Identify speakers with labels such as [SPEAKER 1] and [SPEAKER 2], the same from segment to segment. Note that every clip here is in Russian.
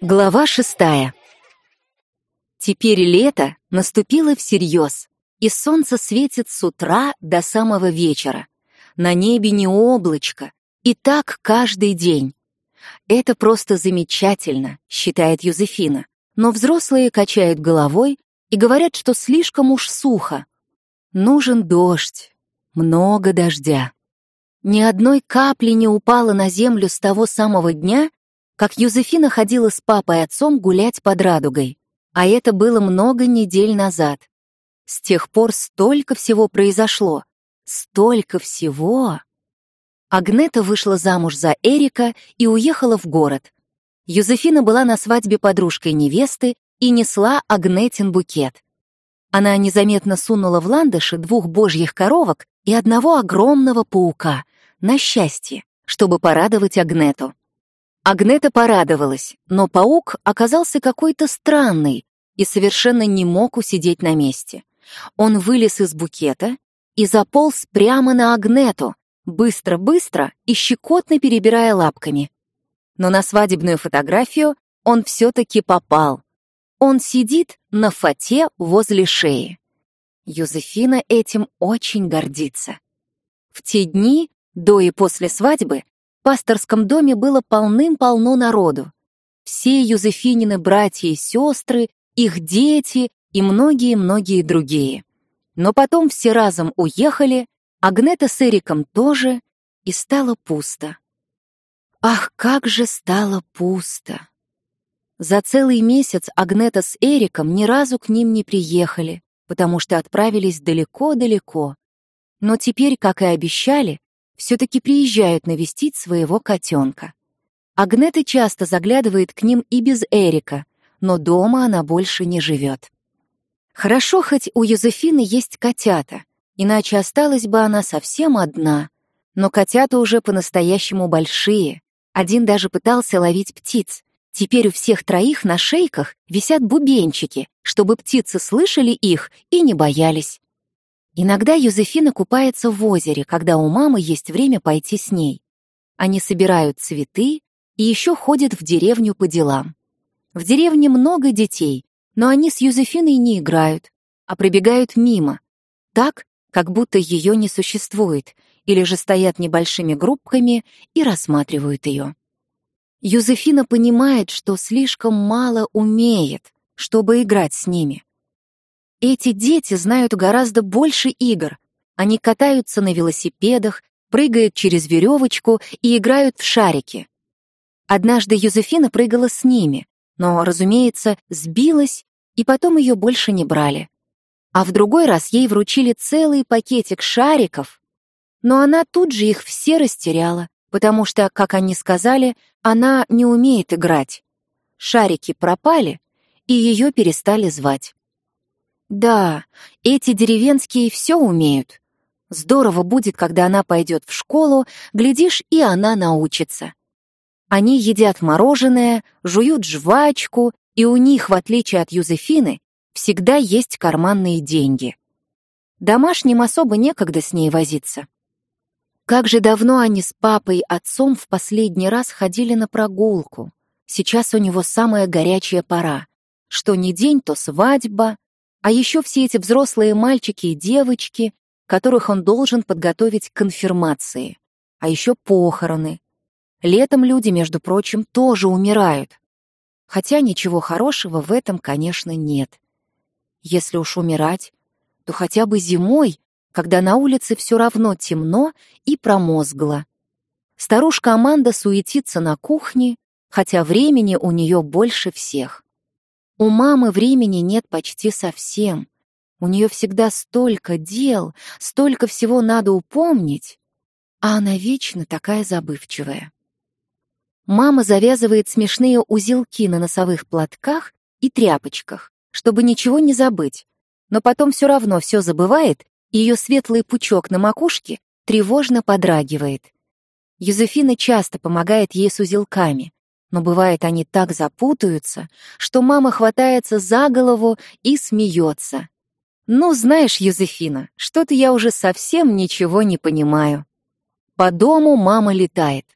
[SPEAKER 1] Глава шестая. Теперь лето наступило всерьез, и солнце светит с утра до самого вечера. На небе не облачко, и так каждый день. Это просто замечательно, считает Юзефина, но взрослые качают головой и говорят, что слишком уж сухо. Нужен дождь, много дождя. Ни одной капли не упало на землю с того самого дня, как Юзефина ходила с папой и отцом гулять под радугой. А это было много недель назад. С тех пор столько всего произошло. Столько всего. Агнета вышла замуж за Эрика и уехала в город. Юзефина была на свадьбе подружкой невесты и несла Агнетин букет. Она незаметно сунула в ландыши двух божьих коровок и одного огромного паука, на счастье, чтобы порадовать Агнету. Агнета порадовалась, но паук оказался какой-то странный и совершенно не мог усидеть на месте. Он вылез из букета и заполз прямо на Агнету, быстро-быстро и щекотно перебирая лапками. Но на свадебную фотографию он все-таки попал. Он сидит на фате возле шеи. Юзефина этим очень гордится. В те дни, до и после свадьбы, пасторском доме было полным-полно народу. Все Юзефинины братья и сестры, их дети и многие-многие другие. Но потом все разом уехали, Агнета с Эриком тоже, и стало пусто. Ах, как же стало пусто! За целый месяц Агнета с Эриком ни разу к ним не приехали, потому что отправились далеко-далеко. Но теперь, как и обещали, все-таки приезжают навестить своего котенка. Агнета часто заглядывает к ним и без Эрика, но дома она больше не живет. Хорошо, хоть у Юзефины есть котята, иначе осталась бы она совсем одна. Но котята уже по-настоящему большие. Один даже пытался ловить птиц. Теперь у всех троих на шейках висят бубенчики, чтобы птицы слышали их и не боялись. Иногда Юзефина купается в озере, когда у мамы есть время пойти с ней. Они собирают цветы и еще ходят в деревню по делам. В деревне много детей, но они с Юзефиной не играют, а пробегают мимо, так, как будто ее не существует, или же стоят небольшими группками и рассматривают ее. Юзефина понимает, что слишком мало умеет, чтобы играть с ними. Эти дети знают гораздо больше игр. Они катаются на велосипедах, прыгают через веревочку и играют в шарики. Однажды Юзефина прыгала с ними, но, разумеется, сбилась, и потом ее больше не брали. А в другой раз ей вручили целый пакетик шариков, но она тут же их все растеряла, потому что, как они сказали, она не умеет играть. Шарики пропали, и ее перестали звать. Да, эти деревенские все умеют. Здорово будет, когда она пойдет в школу, глядишь, и она научится. Они едят мороженое, жуют жвачку, и у них, в отличие от Юзефины, всегда есть карманные деньги. Домашним особо некогда с ней возиться. Как же давно они с папой и отцом в последний раз ходили на прогулку. Сейчас у него самая горячая пора. Что ни день, то свадьба, а еще все эти взрослые мальчики и девочки, которых он должен подготовить к конфирмации. А еще похороны. Летом люди, между прочим, тоже умирают. Хотя ничего хорошего в этом, конечно, нет. Если уж умирать, то хотя бы зимой, когда на улице все равно темно и промозгло. Старушка Аманда суетится на кухне, хотя времени у нее больше всех. У мамы времени нет почти совсем. У нее всегда столько дел, столько всего надо упомнить, а она вечно такая забывчивая. Мама завязывает смешные узелки на носовых платках и тряпочках, чтобы ничего не забыть, но потом все равно все забывает, и ее светлый пучок на макушке тревожно подрагивает. Юзефина часто помогает ей с узелками, но бывает они так запутаются, что мама хватается за голову и смеется. «Ну, знаешь, Юзефина, что-то я уже совсем ничего не понимаю». По дому мама летает.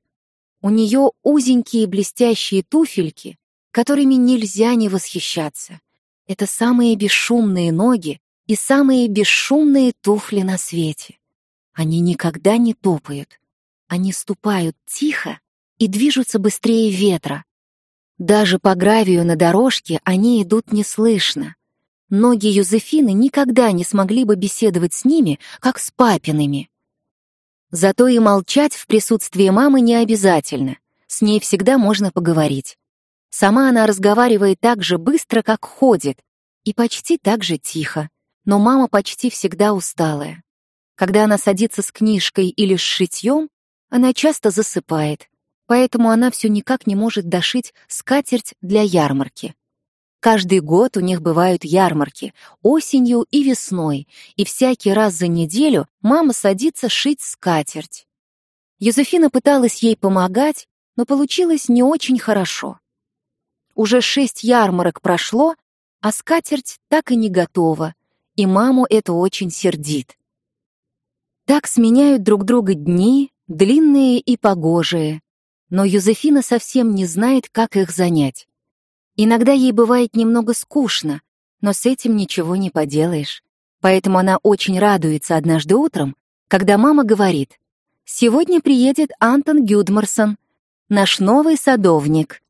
[SPEAKER 1] У нее узенькие блестящие туфельки, которыми нельзя не восхищаться. Это самые бесшумные ноги и самые бесшумные туфли на свете. Они никогда не топают. Они ступают тихо и движутся быстрее ветра. Даже по гравию на дорожке они идут неслышно. Ноги Юзефины никогда не смогли бы беседовать с ними, как с папиными. Зато и молчать в присутствии мамы не обязательно. С ней всегда можно поговорить. Сама она разговаривает так же быстро, как ходит, и почти так же тихо. Но мама почти всегда усталая. Когда она садится с книжкой или с шитьем, она часто засыпает, поэтому она все никак не может дошить скатерть для ярмарки. Каждый год у них бывают ярмарки, осенью и весной, и всякий раз за неделю мама садится шить скатерть. Юзефина пыталась ей помогать, но получилось не очень хорошо. Уже шесть ярмарок прошло, а скатерть так и не готова, и маму это очень сердит. Так сменяют друг друга дни, длинные и погожие, но Юзефина совсем не знает, как их занять. Иногда ей бывает немного скучно, но с этим ничего не поделаешь. Поэтому она очень радуется однажды утром, когда мама говорит, «Сегодня приедет Антон Гюдмарсон, наш новый садовник».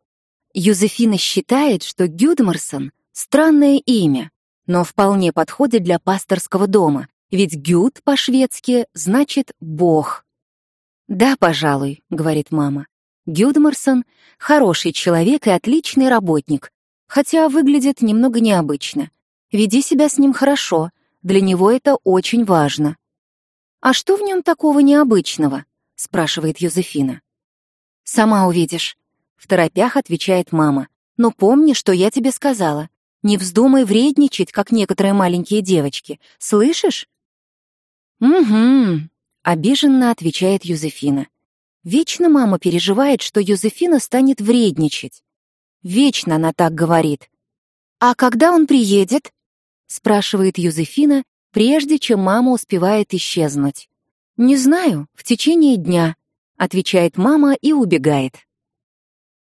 [SPEAKER 1] Юзефина считает, что Гюдмарсон — странное имя, но вполне подходит для пасторского дома, ведь Гюд по-шведски значит «бог». «Да, пожалуй», — говорит мама. Гюдмарсон — хороший человек и отличный работник, хотя выглядит немного необычно. Веди себя с ним хорошо, для него это очень важно. «А что в нем такого необычного?» — спрашивает Юзефина. «Сама увидишь», — в торопях отвечает мама. «Но помни, что я тебе сказала. Не вздумай вредничать, как некоторые маленькие девочки. Слышишь?» «Угу», — обиженно отвечает Юзефина. Вечно мама переживает, что Юзефина станет вредничать. Вечно она так говорит. «А когда он приедет?» — спрашивает Юзефина, прежде чем мама успевает исчезнуть. «Не знаю, в течение дня», — отвечает мама и убегает.